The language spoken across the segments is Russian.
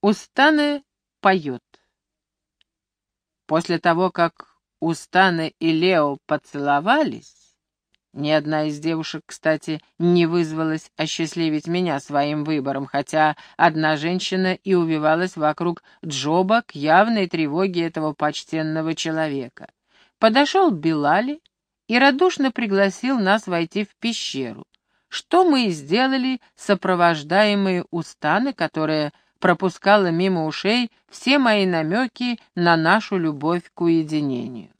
Устаны поет. После того, как Устаны и Лео поцеловались, ни одна из девушек, кстати, не вызвалась осчастливить меня своим выбором, хотя одна женщина и увивалась вокруг Джоба к явной тревоге этого почтенного человека. Подошел Билали и радушно пригласил нас войти в пещеру, что мы и сделали, сопровождаемые Устаны, которая пропускала мимо ушей все мои намеки на нашу любовь к уединению.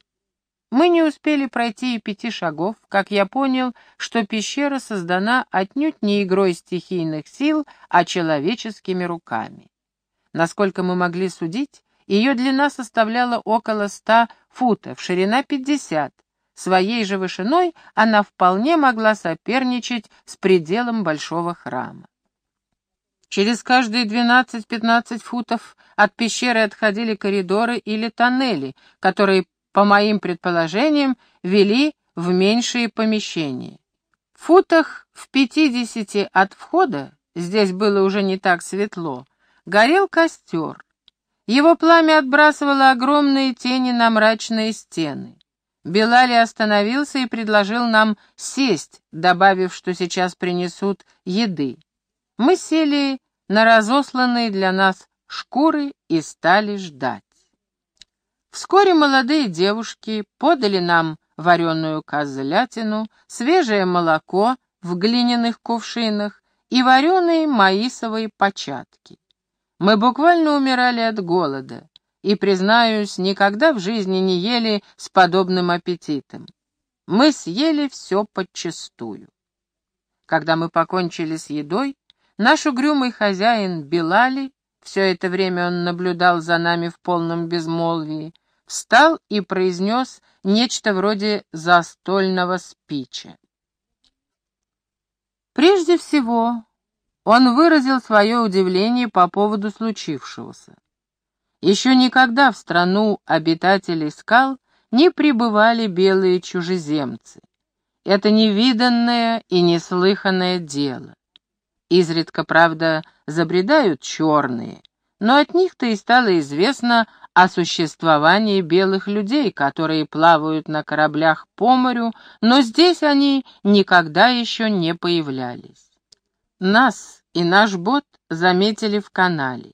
Мы не успели пройти и пяти шагов, как я понял, что пещера создана отнюдь не игрой стихийных сил, а человеческими руками. Насколько мы могли судить, ее длина составляла около ста футов, ширина пятьдесят. Своей же вышиной она вполне могла соперничать с пределом большого храма. Через каждые 12-15 футов от пещеры отходили коридоры или тоннели, которые, по моим предположениям, вели в меньшие помещения. В футах в 50 от входа, здесь было уже не так светло, горел костер. Его пламя отбрасывало огромные тени на мрачные стены. Белали остановился и предложил нам сесть, добавив, что сейчас принесут еды. Мы сели на разосланные для нас шкуры и стали ждать. Вскоре молодые девушки подали нам вареную козлятину, свежее молоко в глиняных кувшинах и вареные маисовые початки. Мы буквально умирали от голода и, признаюсь, никогда в жизни не ели с подобным аппетитом. Мы съели все подчистую. Когда мы покончили с едой, Наш угрюмый хозяин Белали, все это время он наблюдал за нами в полном безмолвии, встал и произнес нечто вроде застольного спича. Прежде всего, он выразил свое удивление по поводу случившегося. Еще никогда в страну обитателей скал не пребывали белые чужеземцы. Это невиданное и неслыханное дело. Изредка, правда, забредают черные, но от них-то и стало известно о существовании белых людей, которые плавают на кораблях по морю, но здесь они никогда еще не появлялись. Нас и наш бот заметили в канале.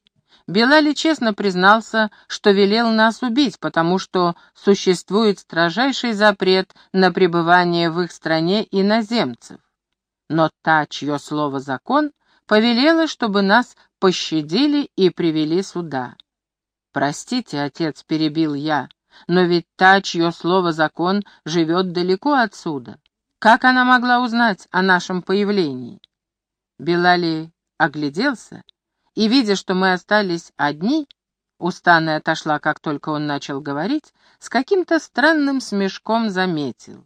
Белали честно признался, что велел нас убить, потому что существует строжайший запрет на пребывание в их стране иноземцев но та, чье слово закон, повелела, чтобы нас пощадили и привели сюда. «Простите, отец», — перебил я, — «но ведь та, чье слово закон, живет далеко отсюда. Как она могла узнать о нашем появлении?» Белали огляделся и, видя, что мы остались одни, устаная отошла, как только он начал говорить, с каким-то странным смешком заметил.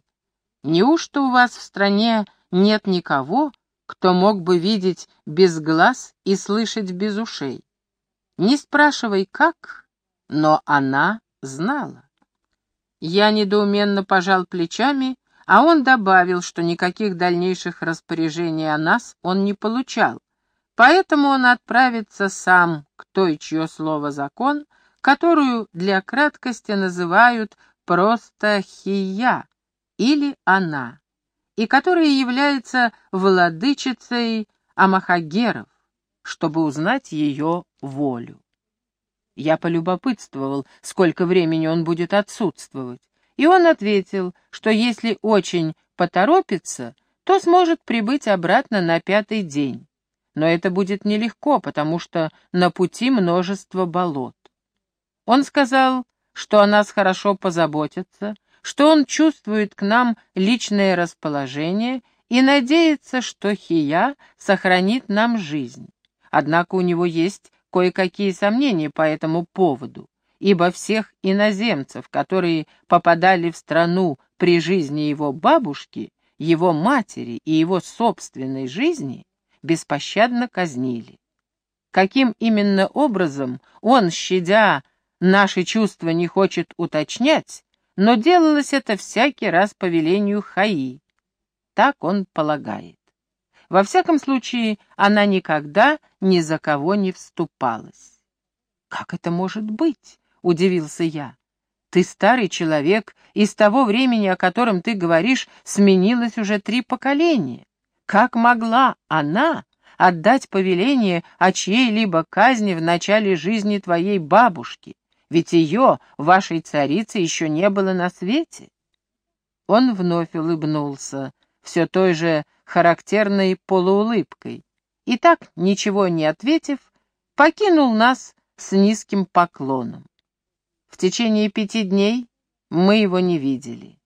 «Неужто у вас в стране нет никого, кто мог бы видеть без глаз и слышать без ушей. Не спрашивай, как, но она знала. Я недоуменно пожал плечами, а он добавил, что никаких дальнейших распоряжений о нас он не получал, поэтому он отправится сам к той, чье слово закон, которую для краткости называют просто Хия или она и которая является владычицей Амахагеров, чтобы узнать ее волю. Я полюбопытствовал, сколько времени он будет отсутствовать, и он ответил, что если очень поторопится, то сможет прибыть обратно на пятый день. Но это будет нелегко, потому что на пути множество болот. Он сказал, что о нас хорошо позаботятся, что он чувствует к нам личное расположение и надеется, что Хия сохранит нам жизнь. Однако у него есть кое-какие сомнения по этому поводу, ибо всех иноземцев, которые попадали в страну при жизни его бабушки, его матери и его собственной жизни, беспощадно казнили. Каким именно образом он, щадя наши чувства, не хочет уточнять, но делалось это всякий раз по велению Хаи. Так он полагает. Во всяком случае, она никогда ни за кого не вступалась. «Как это может быть?» — удивился я. «Ты старый человек, и с того времени, о котором ты говоришь, сменилось уже три поколения. Как могла она отдать повеление о чьей-либо казни в начале жизни твоей бабушки? Ведь ее, вашей царицы, еще не было на свете». Он вновь улыбнулся, все той же характерной полуулыбкой, и так, ничего не ответив, покинул нас с низким поклоном. В течение пяти дней мы его не видели.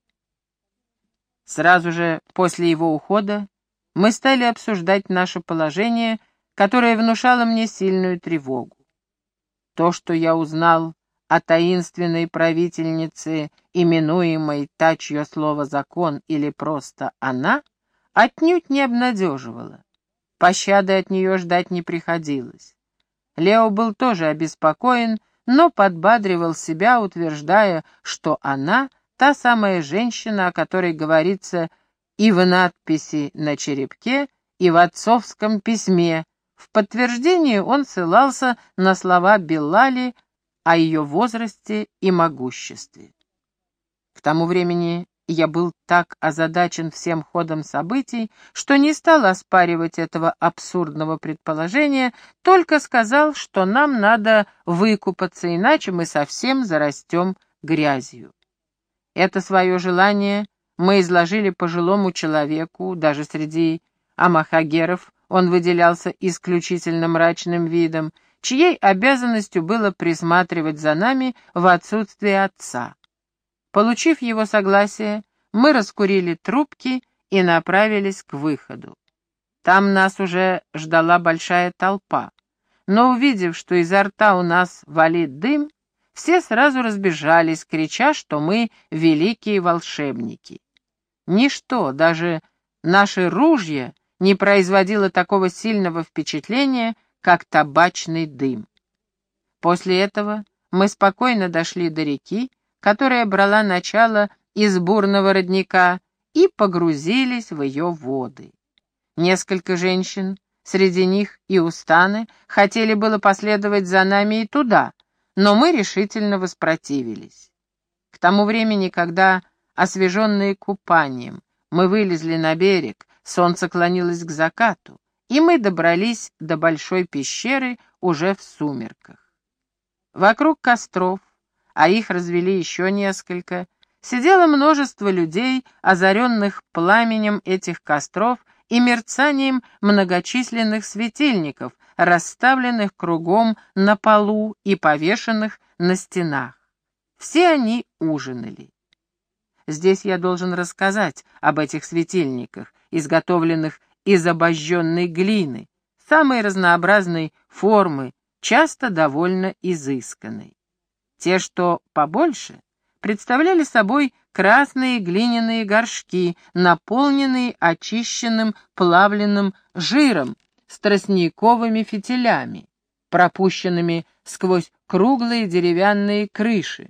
Сразу же после его ухода мы стали обсуждать наше положение, которое внушало мне сильную тревогу. То, что я узнал о таинственной правительнице, именуемой та, чье слово закон или просто она, отнюдь не обнадеживало. Пощады от нее ждать не приходилось. Лео был тоже обеспокоен, но подбадривал себя, утверждая, что она — та самая женщина, о которой говорится и в надписи на черепке, и в отцовском письме. В подтверждение он ссылался на слова Беллали о ее возрасте и могуществе. К тому времени я был так озадачен всем ходом событий, что не стал оспаривать этого абсурдного предположения, только сказал, что нам надо выкупаться, иначе мы совсем зарастем грязью. Это свое желание мы изложили пожилому человеку, даже среди амахагеров он выделялся исключительно мрачным видом, чьей обязанностью было присматривать за нами в отсутствие отца. Получив его согласие, мы раскурили трубки и направились к выходу. Там нас уже ждала большая толпа, но увидев, что изо рта у нас валит дым, все сразу разбежались, крича, что мы великие волшебники. Ничто, даже наши ружья, не производило такого сильного впечатления, как табачный дым. После этого мы спокойно дошли до реки, которая брала начало из бурного родника, и погрузились в ее воды. Несколько женщин, среди них и Устаны, хотели было последовать за нами и туда, но мы решительно воспротивились. К тому времени, когда, освеженные купанием, мы вылезли на берег, солнце клонилось к закату, и мы добрались до большой пещеры уже в сумерках. Вокруг костров, а их развели еще несколько, сидело множество людей, озаренных пламенем этих костров и мерцанием многочисленных светильников, расставленных кругом на полу и повешенных на стенах. Все они ужинали. Здесь я должен рассказать об этих светильниках, изготовленных из обожженной глины, самой разнообразной формы, часто довольно изысканной. Те, что побольше, представляли собой красные глиняные горшки, наполненные очищенным плавленным жиром с тростниковыми фитилями, пропущенными сквозь круглые деревянные крыши.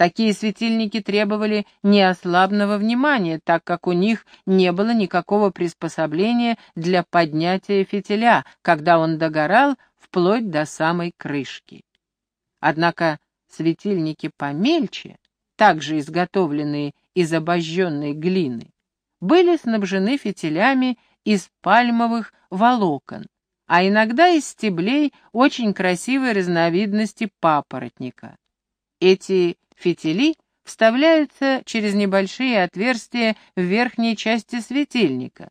Такие светильники требовали неослабного внимания, так как у них не было никакого приспособления для поднятия фитиля, когда он догорал вплоть до самой крышки. Однако светильники помельче, также изготовленные из обожженной глины, были снабжены фитилями из пальмовых волокон, а иногда из стеблей очень красивой разновидности папоротника. Эти фитили вставляются через небольшие отверстия в верхней части светильника.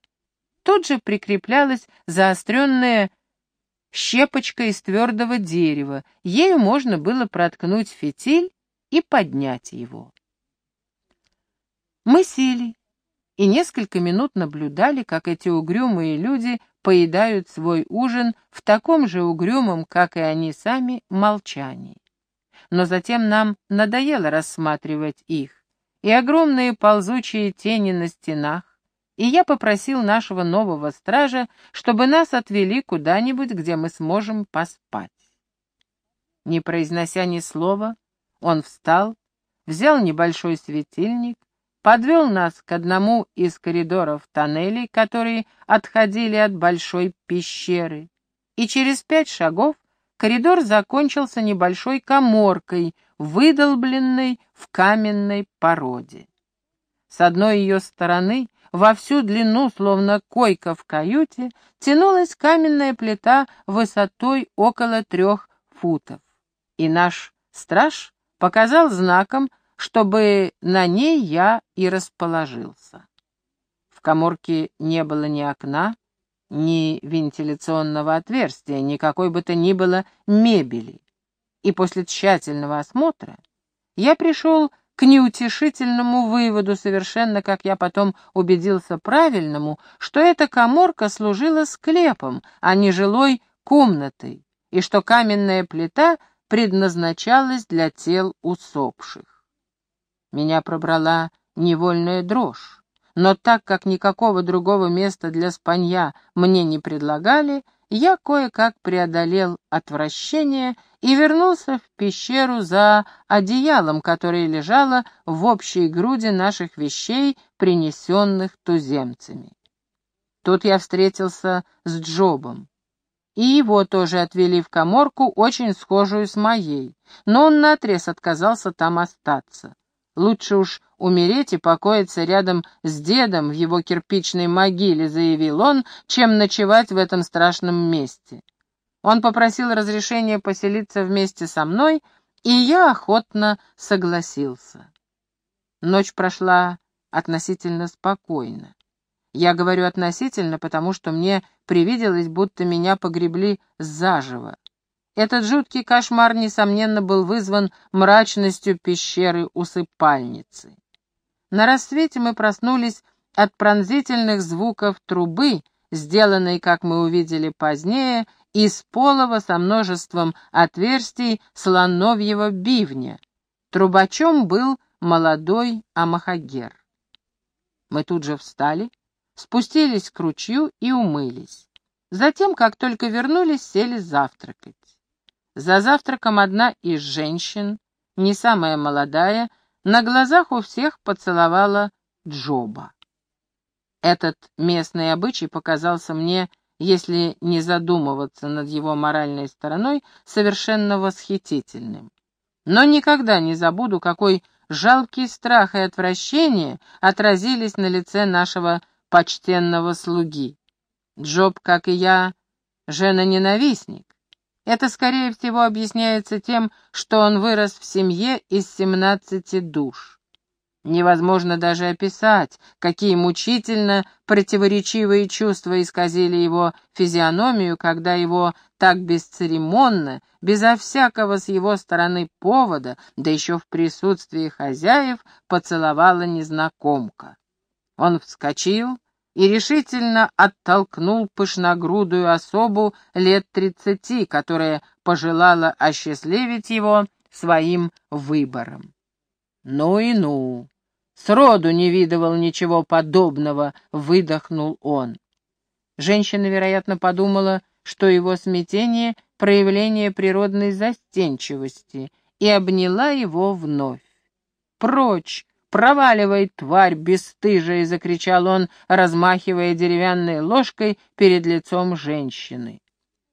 Тут же прикреплялась заостренная щепочка из твердого дерева, ею можно было проткнуть фитиль и поднять его. Мы сели и несколько минут наблюдали, как эти угрюмые люди поедают свой ужин в таком же угрюмом, как и они сами, молчании. Но затем нам надоело рассматривать их, и огромные ползучие тени на стенах, и я попросил нашего нового стража, чтобы нас отвели куда-нибудь, где мы сможем поспать. Не произнося ни слова, он встал, взял небольшой светильник, подвел нас к одному из коридоров тоннелей, которые отходили от большой пещеры, и через пять шагов коридор закончился небольшой коморкой, выдолбленной в каменной породе. С одной ее стороны, во всю длину, словно койка в каюте, тянулась каменная плита высотой около трех футов. И наш страж показал знаком, чтобы на ней я и расположился. В коморке не было ни окна, ни вентиляционного отверстия, никакой бы то ни было мебели. И после тщательного осмотра я пришел к неутешительному выводу, совершенно, как я потом убедился правильному, что эта коморка служила склепом, а не жилой комнатой, и что каменная плита предназначалась для тел усопших. Меня пробрала невольная дрожь. Но так как никакого другого места для спанья мне не предлагали, я кое-как преодолел отвращение и вернулся в пещеру за одеялом, которое лежало в общей груди наших вещей, принесенных туземцами. Тут я встретился с Джобом. И его тоже отвели в коморку, очень схожую с моей, но он наотрез отказался там остаться. Лучше уж умереть и покоиться рядом с дедом в его кирпичной могиле, заявил он, чем ночевать в этом страшном месте. Он попросил разрешения поселиться вместе со мной, и я охотно согласился. Ночь прошла относительно спокойно. Я говорю относительно, потому что мне привиделось, будто меня погребли заживо. Этот жуткий кошмар, несомненно, был вызван мрачностью пещеры усыпальницы. На рассвете мы проснулись от пронзительных звуков трубы, сделанной, как мы увидели позднее, из полого со множеством отверстий слоновьего бивня. Трубачом был молодой Амахагер. Мы тут же встали, спустились к ручью и умылись. Затем, как только вернулись, сели завтракать. За завтраком одна из женщин, не самая молодая, на глазах у всех поцеловала Джоба. Этот местный обычай показался мне, если не задумываться над его моральной стороной, совершенно восхитительным. Но никогда не забуду, какой жалкий страх и отвращение отразились на лице нашего почтенного слуги. Джоб, как и я, жена-ненавистник, это, скорее всего, объясняется тем, что он вырос в семье из семнадцати душ. Невозможно даже описать, какие мучительно противоречивые чувства исказили его физиономию, когда его так бесцеремонно, безо всякого с его стороны повода, да еще в присутствии хозяев, поцеловала незнакомка. Он вскочил, и решительно оттолкнул пышногрудую особу лет тридцати, которая пожелала осчастливить его своим выбором. «Ну и ну! Сроду не видывал ничего подобного!» — выдохнул он. Женщина, вероятно, подумала, что его смятение — проявление природной застенчивости, и обняла его вновь. «Прочь! «Проваливай, тварь бесстыжая!» — закричал он, размахивая деревянной ложкой перед лицом женщины.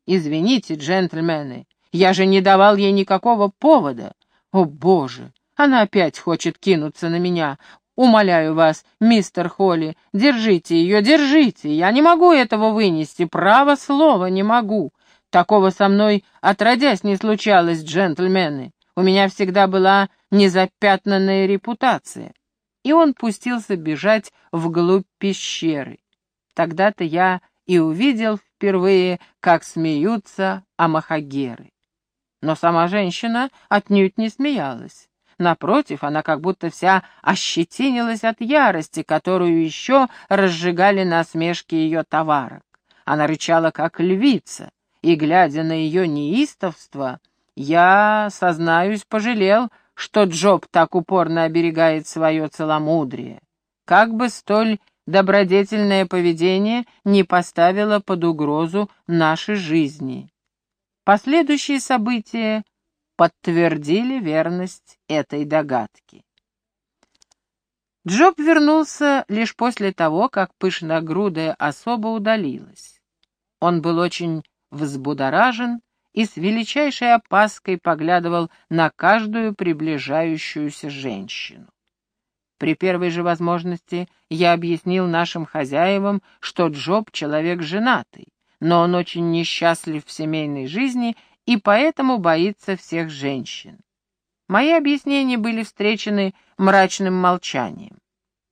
«Извините, джентльмены, я же не давал ей никакого повода. О, Боже, она опять хочет кинуться на меня. Умоляю вас, мистер Холли, держите ее, держите. Я не могу этого вынести, право слова не могу. Такого со мной отродясь не случалось, джентльмены. У меня всегда была незапятнанная репутация. И он пустился бежать вглубь пещеры. Тогда-то я и увидел впервые, как смеются амахагеры. Но сама женщина отнюдь не смеялась. Напротив, она как будто вся ощетинилась от ярости, которую еще разжигали насмешки ее товарок. Она рычала, как львица, и, глядя на ее неистовство, я, сознаюсь, пожалел, что Джоб так упорно оберегает свое целомудрие. Как бы столь добродетельное поведение не поставило под угрозу нашей жизни. Последующие события подтвердили верность этой догадки. Джоб вернулся лишь после того, как пышногрудая особа удалилась. Он был очень взбудоражен и с величайшей опаской поглядывал на каждую приближающуюся женщину. При первой же возможности я объяснил нашим хозяевам, что Джоб — человек женатый, но он очень несчастлив в семейной жизни и поэтому боится всех женщин. Мои объяснения были встречены мрачным молчанием.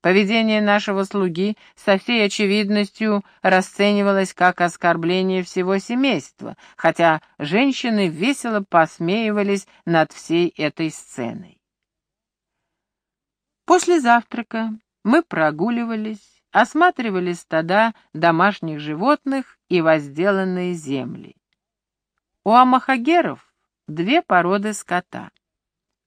Поведение нашего слуги со всей очевидностью расценивалось как оскорбление всего семейства, хотя женщины весело посмеивались над всей этой сценой. После завтрака мы прогуливались, осматривали стада домашних животных и возделанные земли. У амахагеров две породы скота.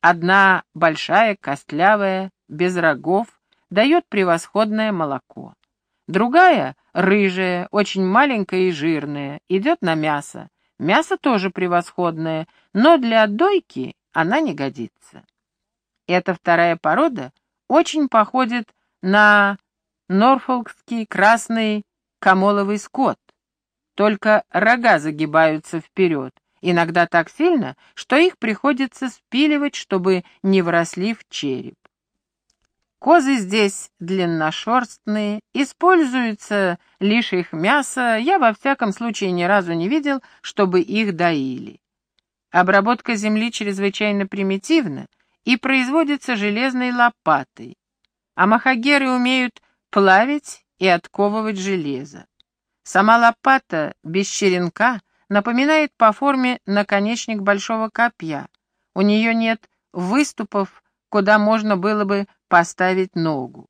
Одна большая, костлявая, без рогов, дает превосходное молоко. Другая, рыжая, очень маленькая и жирная, идет на мясо. Мясо тоже превосходное, но для дойки она не годится. Эта вторая порода очень походит на норфолкский красный камоловый скот, только рога загибаются вперед, иногда так сильно, что их приходится спиливать, чтобы не вросли в череп. Козы здесь длинношерстные, используется лишь их мясо, я во всяком случае ни разу не видел, чтобы их доили. Обработка земли чрезвычайно примитивна и производится железной лопатой, а махагеры умеют плавить и отковывать железо. Сама лопата без черенка напоминает по форме наконечник большого копья. У нее нет выступов, куда можно было бы поставить ногу.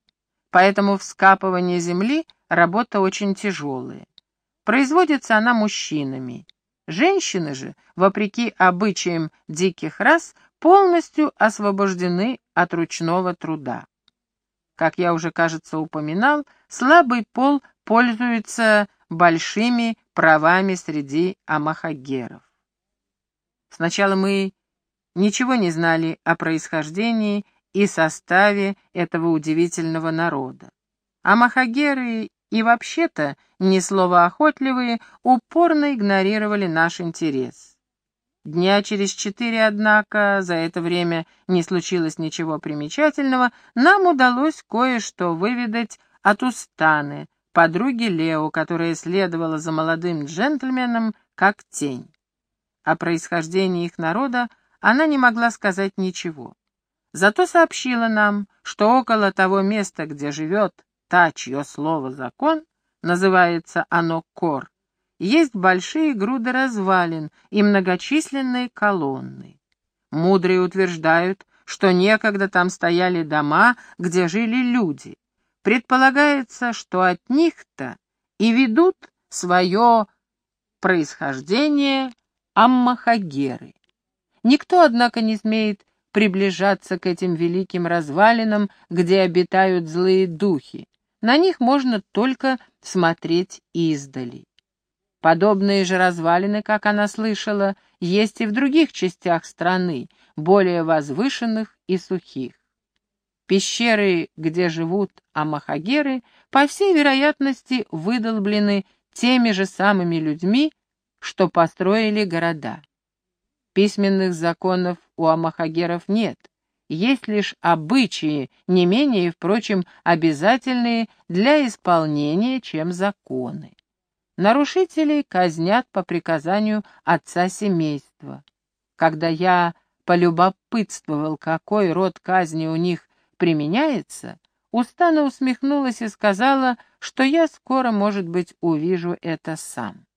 Поэтому вскапывание земли — работа очень тяжелая. Производится она мужчинами. Женщины же, вопреки обычаям диких рас, полностью освобождены от ручного труда. Как я уже, кажется, упоминал, слабый пол пользуется большими правами среди амахагеров. Сначала мы ничего не знали о происхождении и составе этого удивительного народа. А махагеры и вообще-то, не словоохотливые, упорно игнорировали наш интерес. Дня через четыре, однако, за это время не случилось ничего примечательного, нам удалось кое-что выведать от Устаны, подруги Лео, которая следовала за молодым джентльменом как тень. О происхождении их народа она не могла сказать ничего. Зато сообщила нам, что около того места, где живет та, чье слово закон, называется оно Кор, есть большие груды развалин и многочисленные колонны. Мудрые утверждают, что некогда там стояли дома, где жили люди. Предполагается, что от них-то и ведут свое происхождение аммахагеры. Никто, однако, не смеет приближаться к этим великим развалинам, где обитают злые духи. На них можно только смотреть издали. Подобные же развалины, как она слышала, есть и в других частях страны, более возвышенных и сухих. Пещеры, где живут амахагеры, по всей вероятности выдолблены теми же самыми людьми, что построили города. Письменных законов у амахагеров нет. Есть лишь обычаи, не менее, впрочем, обязательные для исполнения, чем законы. Нарушителей казнят по приказанию отца семейства. Когда я полюбопытствовал, какой род казни у них применяется, Устана усмехнулась и сказала, что я скоро, может быть, увижу это сам.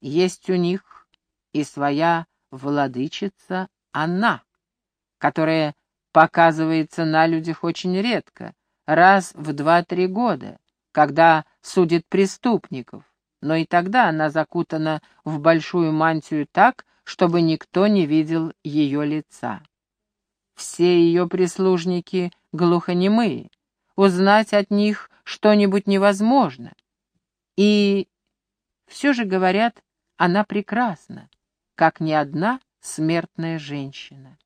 Есть у них и своя владычица она, которая показывается на людях очень редко, раз в два-три года, когда судит преступников, но и тогда она закутана в большую мантию так, чтобы никто не видел ее лица. Все ее прислужники глухонемые, узнать от них что-нибудь невозможно. И все же, говорят, она прекрасна, как ни одна смертная женщина.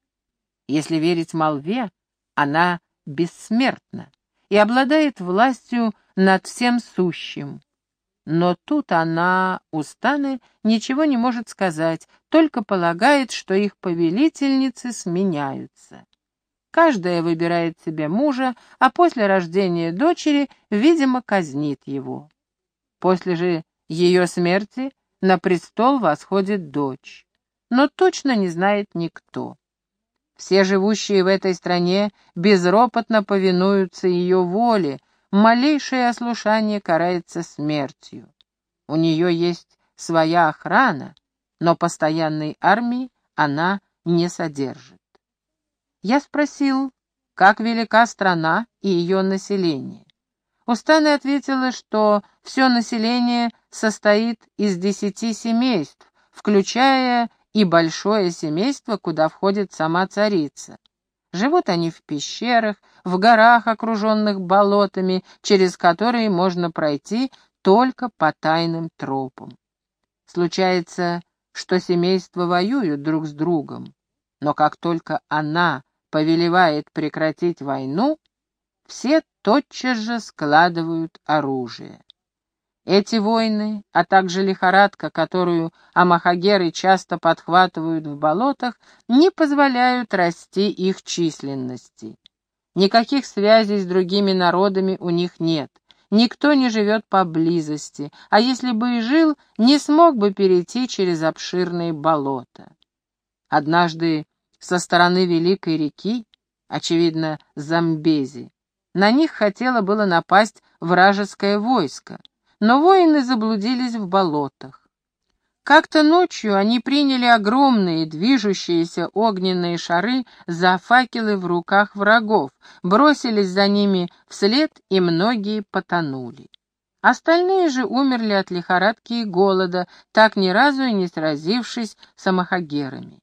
Если верить молве, она бессмертна и обладает властью над всем сущим. Но тут она, устаны, ничего не может сказать, только полагает, что их повелительницы сменяются. Каждая выбирает себе мужа, а после рождения дочери, видимо, казнит его. После же ее смерти на престол восходит дочь. Но точно не знает никто. Все живущие в этой стране безропотно повинуются ее воле, малейшее ослушание карается смертью. У нее есть своя охрана, но постоянной армии она не содержит. Я спросил, как велика страна и ее население. Устаны ответила, что все население состоит из десяти семейств, включая и большое семейство, куда входит сама царица. Живут они в пещерах, в горах, окруженных болотами, через которые можно пройти только по тайным тропам. Случается, что семейства воюют друг с другом, но как только она повелевает прекратить войну, все тотчас же складывают оружие. Эти войны, а также лихорадка, которую амахагеры часто подхватывают в болотах, не позволяют расти их численности. Никаких связей с другими народами у них нет. Никто не живет поблизости, а если бы и жил, не смог бы перейти через обширные болота. Однажды со стороны Великой реки, очевидно, Замбези, на них хотело было напасть вражеское войско но воины заблудились в болотах. Как-то ночью они приняли огромные движущиеся огненные шары за факелы в руках врагов, бросились за ними вслед, и многие потонули. Остальные же умерли от лихорадки и голода, так ни разу и не сразившись с амахагерами.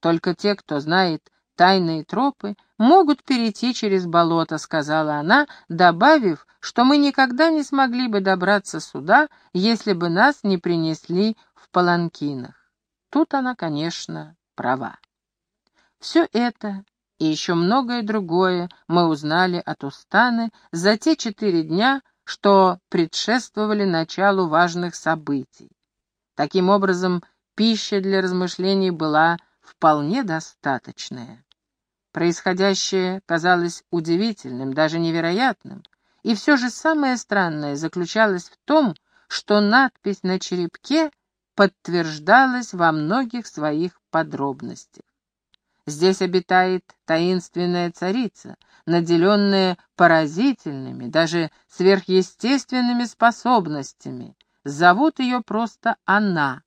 Только те, кто знает тайные тропы, могут перейти через болото», — сказала она, добавив, что мы никогда не смогли бы добраться сюда, если бы нас не принесли в паланкинах. Тут она, конечно, права. Все это и еще многое другое мы узнали от Устаны за те четыре дня, что предшествовали началу важных событий. Таким образом, пища для размышлений была вполне достаточная. Происходящее казалось удивительным, даже невероятным, и все же самое странное заключалось в том, что надпись на черепке подтверждалась во многих своих подробностях. Здесь обитает таинственная царица, наделенная поразительными, даже сверхъестественными способностями. Зовут ее просто она,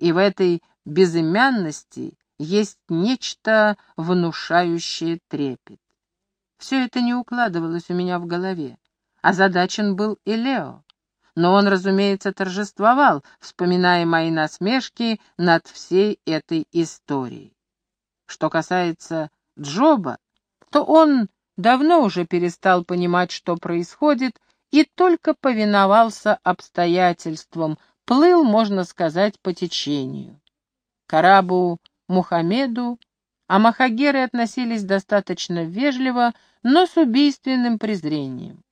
и в этой безымянности есть нечто внушающее трепет. Все это не укладывалось у меня в голове. Озадачен был и Лео. Но он, разумеется, торжествовал, вспоминая мои насмешки над всей этой историей. Что касается Джоба, то он давно уже перестал понимать, что происходит, и только повиновался обстоятельствам, плыл, можно сказать, по течению. Карабу Мухаммеду, а махагеры относились достаточно вежливо, но с убийственным презрением.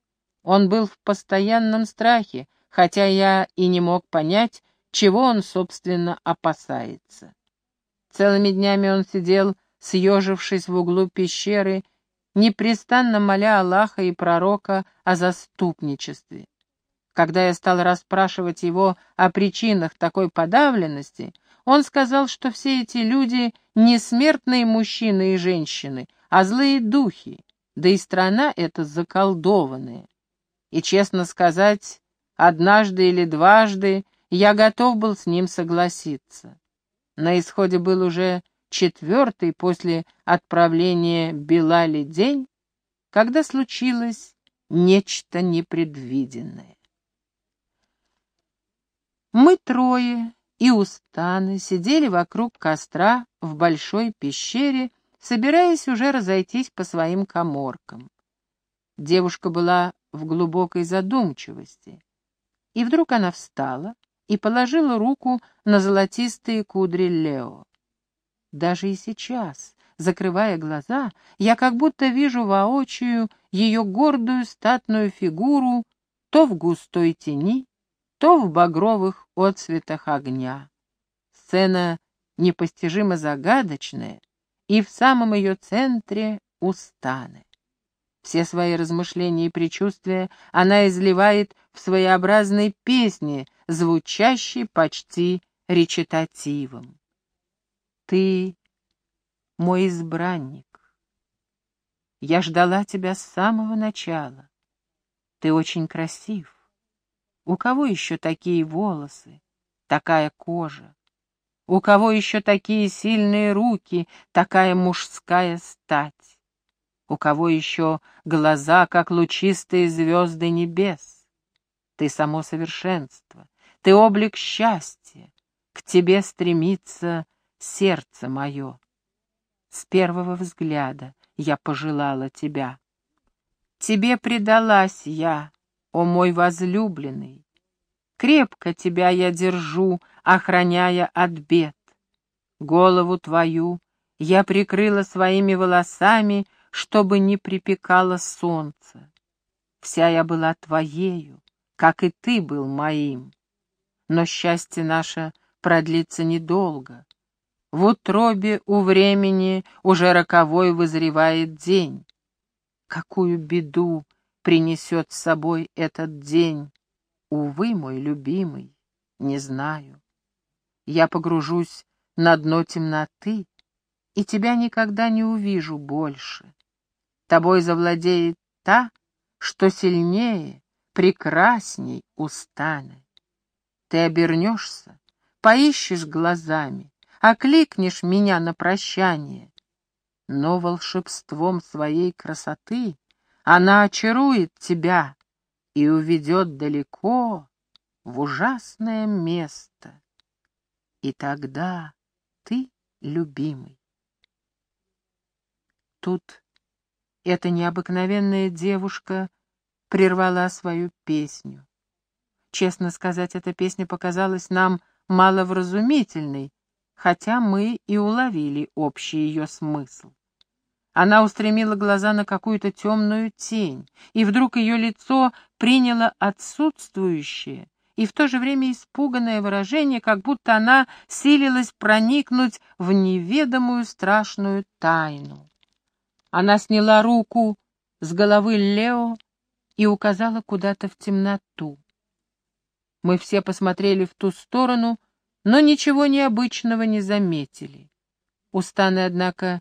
Он был в постоянном страхе, хотя я и не мог понять, чего он, собственно, опасается. Целыми днями он сидел, съежившись в углу пещеры, непрестанно моля Аллаха и пророка о заступничестве. Когда я стал расспрашивать его о причинах такой подавленности, он сказал, что все эти люди не смертные мужчины и женщины, а злые духи, да и страна эта заколдованная. И, честно сказать, однажды или дважды я готов был с ним согласиться. На исходе был уже четвертый после отправления Белали день, когда случилось нечто непредвиденное. Мы трое, и Устаны сидели вокруг костра в большой пещере, собираясь уже разойтись по своим коморкам. Девушка была в глубокой задумчивости. И вдруг она встала и положила руку на золотистые кудри Лео. Даже и сейчас, закрывая глаза, я как будто вижу воочию ее гордую статную фигуру то в густой тени, то в багровых отцветах огня. Сцена непостижимо загадочная, и в самом ее центре — устаны. Все свои размышления и предчувствия она изливает в своеобразной песне, звучащей почти речитативом. «Ты мой избранник. Я ждала тебя с самого начала. Ты очень красив. У кого еще такие волосы, такая кожа? У кого еще такие сильные руки, такая мужская стать? У кого еще глаза, как лучистые звезды небес? Ты само совершенство, ты облик счастья, к тебе стремится сердце мое. С первого взгляда я пожелала тебя. Тебе предалась я, о мой возлюбленный. Крепко тебя я держу, охраняя от бед. Голову твою я прикрыла своими волосами, чтобы не припекало солнце. Вся я была твоею, как и ты был моим. Но счастье наше продлится недолго. В утробе у времени уже роковой вызревает день. Какую беду принесет с собой этот день? Увы, мой любимый, не знаю. Я погружусь на дно темноты, и тебя никогда не увижу больше. Тобой завладеет та, что сильнее, прекрасней устаны. Ты обернешься, поищешь глазами, окликнешь меня на прощание. Но волшебством своей красоты она очарует тебя и уведет далеко в ужасное место. И тогда ты любимый. Тут эта необыкновенная девушка прервала свою песню. Честно сказать, эта песня показалась нам маловразумительной, хотя мы и уловили общий ее смысл. Она устремила глаза на какую-то темную тень, и вдруг ее лицо приняло отсутствующее и в то же время испуганное выражение, как будто она силилась проникнуть в неведомую страшную тайну. Она сняла руку с головы Лео и указала куда-то в темноту. Мы все посмотрели в ту сторону, но ничего необычного не заметили. Устаны, однако,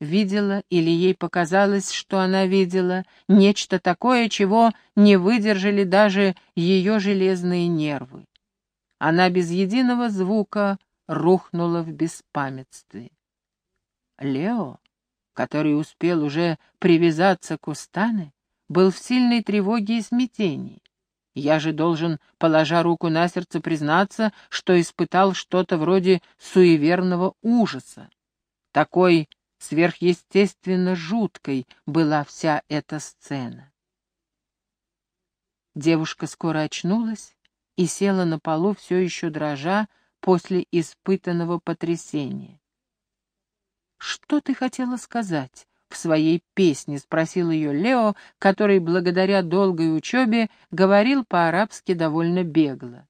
видела, или ей показалось, что она видела, нечто такое, чего не выдержали даже ее железные нервы. Она без единого звука рухнула в беспамятстве. Лео который успел уже привязаться к Устане, был в сильной тревоге и смятении. Я же должен, положа руку на сердце, признаться, что испытал что-то вроде суеверного ужаса. Такой сверхъестественно жуткой была вся эта сцена. Девушка скоро очнулась и села на полу, все еще дрожа после испытанного потрясения. «Что ты хотела сказать?» в своей песне, спросил ее Лео, который, благодаря долгой учебе, говорил по-арабски довольно бегло.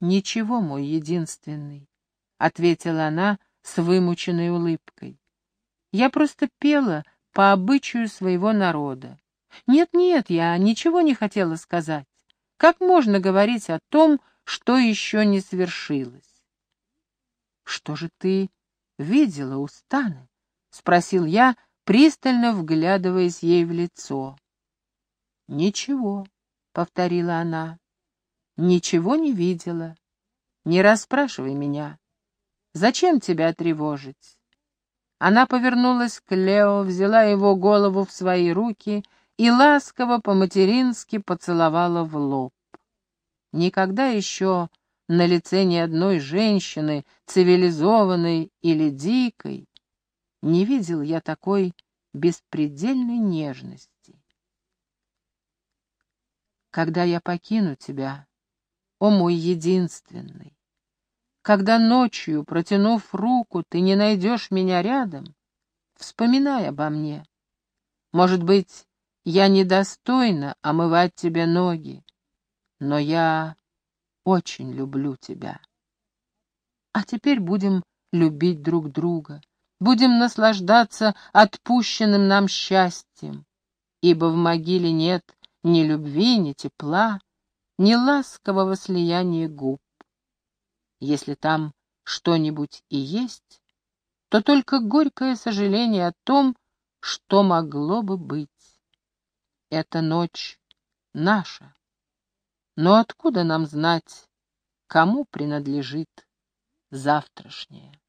«Ничего, мой единственный», — ответила она с вымученной улыбкой. «Я просто пела по обычаю своего народа. Нет-нет, я ничего не хотела сказать. Как можно говорить о том, что еще не свершилось?» «Что же ты видела у Станы?» — спросил я, пристально вглядываясь ей в лицо. «Ничего», — повторила она, — «ничего не видела. Не расспрашивай меня. Зачем тебя тревожить?» Она повернулась к Лео, взяла его голову в свои руки и ласково по-матерински поцеловала в лоб. Никогда еще на лице ни одной женщины, цивилизованной или дикой, не видел я такой беспредельной нежности. Когда я покину тебя, о мой единственный, когда ночью, протянув руку, ты не найдешь меня рядом, вспоминай обо мне. Может быть, я недостойна омывать тебе ноги, но я очень люблю тебя. А теперь будем любить друг друга, будем наслаждаться отпущенным нам счастьем, ибо в могиле нет ни любви, ни тепла, ни ласкового слияния губ. Если там что-нибудь и есть, то только горькое сожаление о том, что могло бы быть. Эта ночь наша. Но откуда нам знать, кому принадлежит завтрашнее?